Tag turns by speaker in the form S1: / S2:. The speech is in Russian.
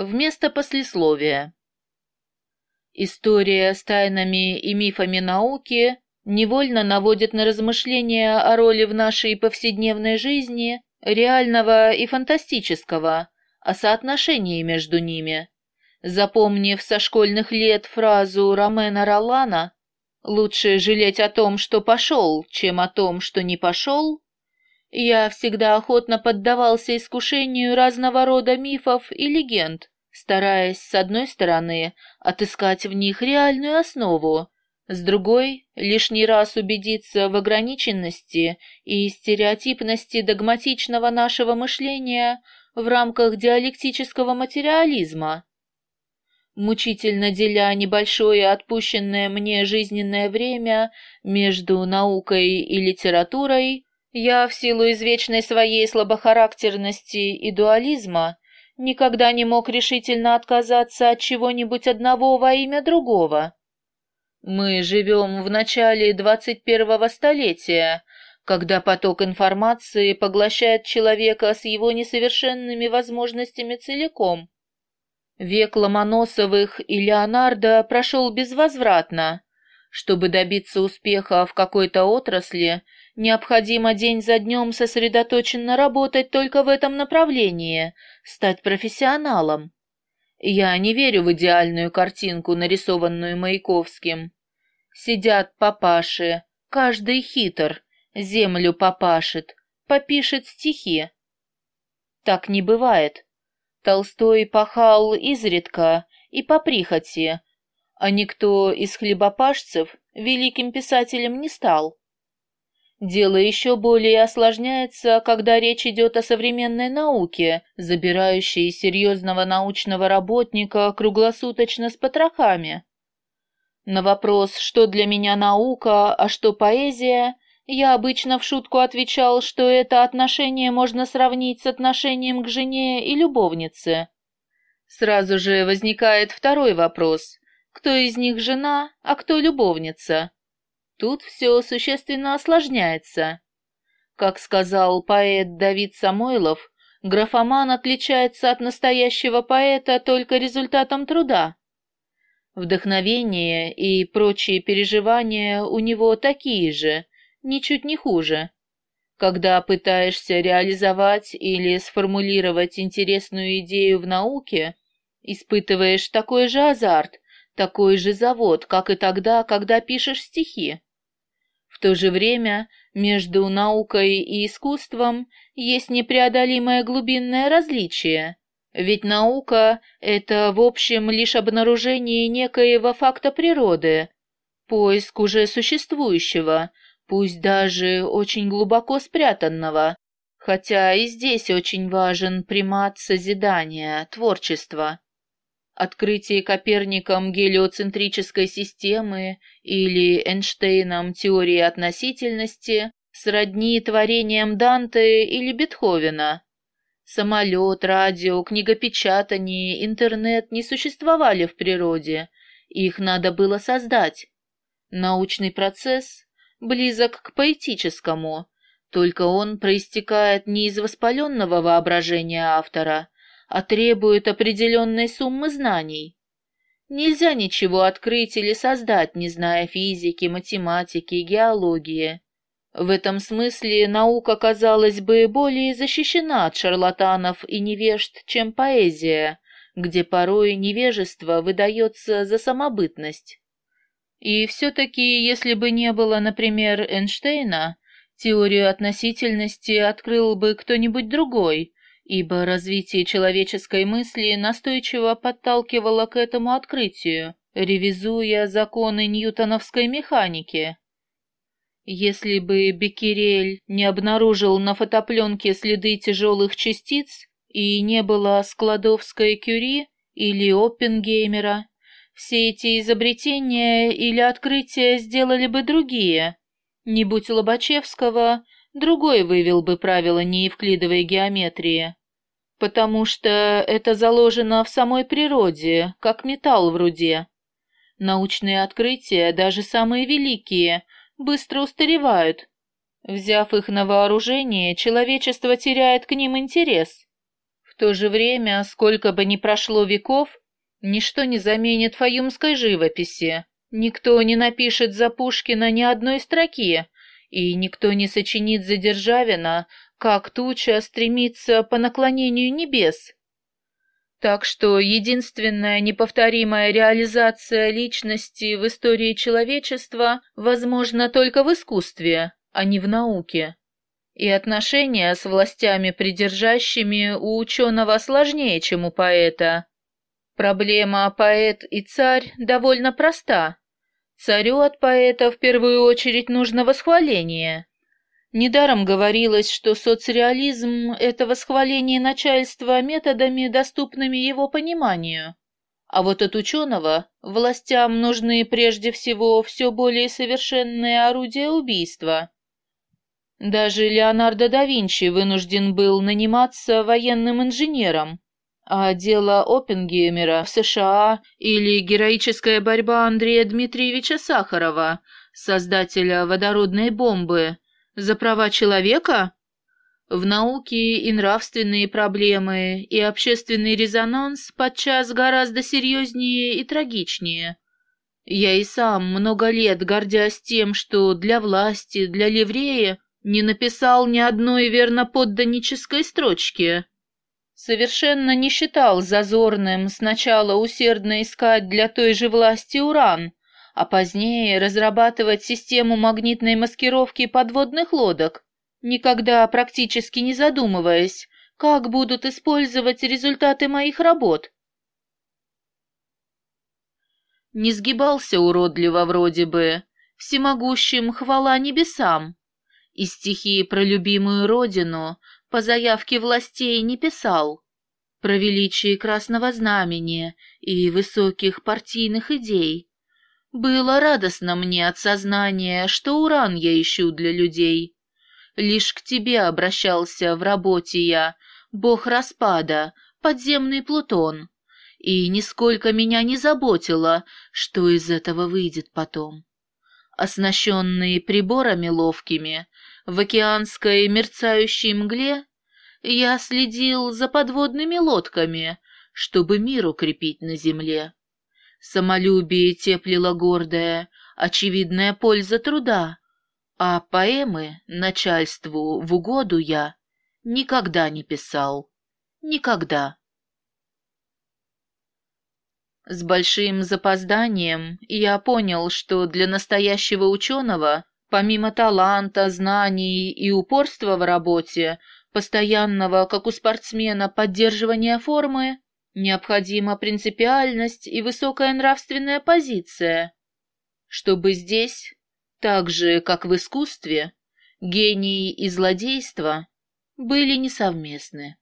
S1: Вместо послесловия. История с тайнами и мифами науки невольно наводит на размышления о роли в нашей повседневной жизни реального и фантастического, о соотношении между ними. Запомнив со школьных лет фразу Ромена Ролана «Лучше жалеть о том, что пошел, чем о том, что не пошел», я всегда охотно поддавался искушению разного рода мифов и легенд, стараясь, с одной стороны, отыскать в них реальную основу, с другой — лишний раз убедиться в ограниченности и стереотипности догматичного нашего мышления в рамках диалектического материализма. Мучительно деля небольшое отпущенное мне жизненное время между наукой и литературой, я в силу извечной своей слабохарактерности и дуализма никогда не мог решительно отказаться от чего-нибудь одного во имя другого. Мы живем в начале 21-го столетия, когда поток информации поглощает человека с его несовершенными возможностями целиком. Век Ломоносовых и Леонардо прошел безвозвратно. Чтобы добиться успеха в какой-то отрасли, необходимо день за днем сосредоточенно работать только в этом направлении, стать профессионалом. Я не верю в идеальную картинку, нарисованную Маяковским. Сидят папаши, каждый хитр, землю попашет, попишет стихи. Так не бывает. Толстой пахал изредка и по прихоти, а никто из хлебопашцев великим писателем не стал. Дело еще более осложняется, когда речь идет о современной науке, забирающей серьезного научного работника круглосуточно с потрохами. На вопрос, что для меня наука, а что поэзия, я обычно в шутку отвечал, что это отношение можно сравнить с отношением к жене и любовнице. Сразу же возникает второй вопрос. Кто из них жена, а кто любовница? Тут все существенно осложняется. Как сказал поэт Давид Самойлов, графоман отличается от настоящего поэта только результатом труда. Вдохновение и прочие переживания у него такие же, ничуть не хуже. Когда пытаешься реализовать или сформулировать интересную идею в науке, испытываешь такой же азарт, такой же завод, как и тогда, когда пишешь стихи. В то же время между наукой и искусством есть непреодолимое глубинное различие. Ведь наука — это, в общем, лишь обнаружение некоего факта природы, поиск уже существующего, пусть даже очень глубоко спрятанного, хотя и здесь очень важен примат созидания, творчества. Открытие Коперником гелиоцентрической системы или Эйнштейном теории относительности сродни творениям Данте или Бетховена. Самолет, радио, книгопечатание, интернет не существовали в природе, их надо было создать. Научный процесс близок к поэтическому, только он проистекает не из воспаленного воображения автора, а требует определенной суммы знаний. Нельзя ничего открыть или создать, не зная физики, математики, геологии. В этом смысле наука, казалось бы, более защищена от шарлатанов и невежд, чем поэзия, где порой невежество выдается за самобытность. И все-таки, если бы не было, например, Эйнштейна, теорию относительности открыл бы кто-нибудь другой, ибо развитие человеческой мысли настойчиво подталкивало к этому открытию, ревизуя законы ньютоновской механики. Если бы Беккерель не обнаружил на фотопленке следы тяжелых частиц и не было Складовской Кюри или Оппенгеймера, все эти изобретения или открытия сделали бы другие. Не будь Лобачевского, другой вывел бы правила неевклидовой геометрии потому что это заложено в самой природе, как металл в руде. Научные открытия, даже самые великие, быстро устаревают. Взяв их на вооружение, человечество теряет к ним интерес. В то же время, сколько бы ни прошло веков, ничто не заменит фаюмской живописи. Никто не напишет за Пушкина ни одной строки, и никто не сочинит за Державина, как туча стремится по наклонению небес. Так что единственная неповторимая реализация личности в истории человечества возможна только в искусстве, а не в науке. И отношения с властями придержащими у ученого сложнее, чем у поэта. Проблема поэт и царь довольно проста. Царю от поэта в первую очередь нужно восхваление. Недаром говорилось, что соцреализм — это восхваление начальства методами, доступными его пониманию. А вот от ученого властям нужны прежде всего все более совершенные орудия убийства. Даже Леонардо да Винчи вынужден был наниматься военным инженером, а дело Оппенгеймера в США или героическая борьба Андрея Дмитриевича Сахарова, создателя водородной бомбы, за права человека? В науке и нравственные проблемы, и общественный резонанс подчас гораздо серьезнее и трагичнее. Я и сам много лет, гордясь тем, что для власти, для ливрея, не написал ни одной верноподданнической строчки. Совершенно не считал зазорным сначала усердно искать для той же власти уран, а позднее разрабатывать систему магнитной маскировки подводных лодок, никогда практически не задумываясь, как будут использовать результаты моих работ. Не сгибался уродливо вроде бы, всемогущим хвала небесам, и стихи про любимую родину по заявке властей не писал, про величие красного знамени и высоких партийных идей, было радостно мне от сознания, что уран я ищу для людей. Лишь к тебе обращался в работе я, бог распада, подземный Плутон, и нисколько меня не заботило, что из этого выйдет потом. Оснащенные приборами ловкими, в океанской мерцающей мгле, я следил за подводными лодками, чтобы мир укрепить на земле. Самолюбие теплило гордое, очевидная польза труда, а поэмы начальству в угоду я никогда не писал. Никогда. С большим запозданием я понял, что для настоящего ученого, помимо таланта, знаний и упорства в работе, постоянного, как у спортсмена, поддерживания формы, Необходима принципиальность и высокая нравственная позиция, чтобы здесь, так же, как в искусстве, гений и злодейство были несовместны.